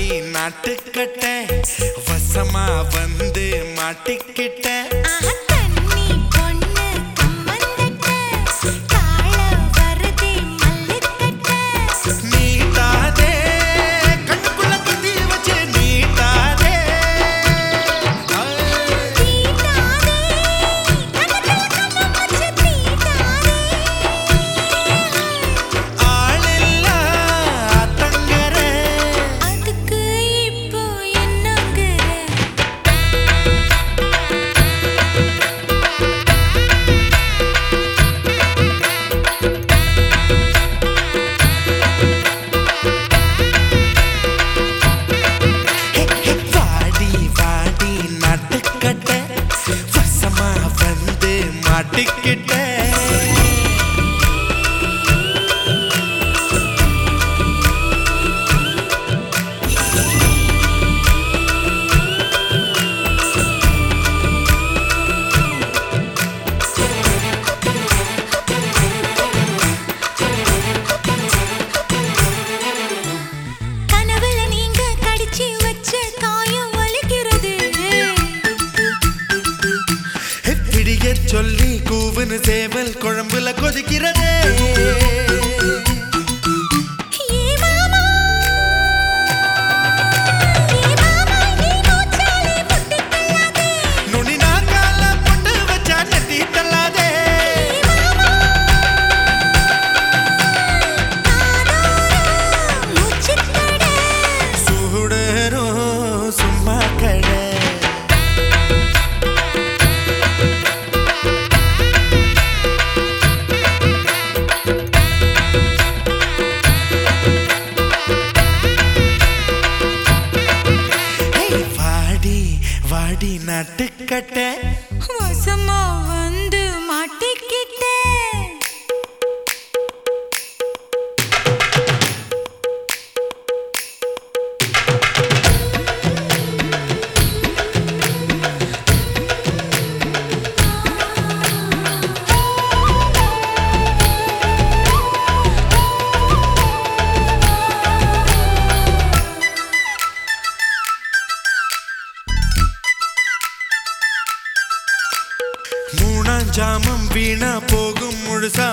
ஆடி நாட்டுக்கிட்ட வசமா வந்து மாட்டிக்கிட்ட வசமா வந்து மாட்டிக்கிட்டேன் உப்புன்னு சேவல் குழம்புல கொதிக்கிறதே. நட்டுக்கட்ட. வசமாவ பஞ்சாமம் வீணா போகும் முழுசா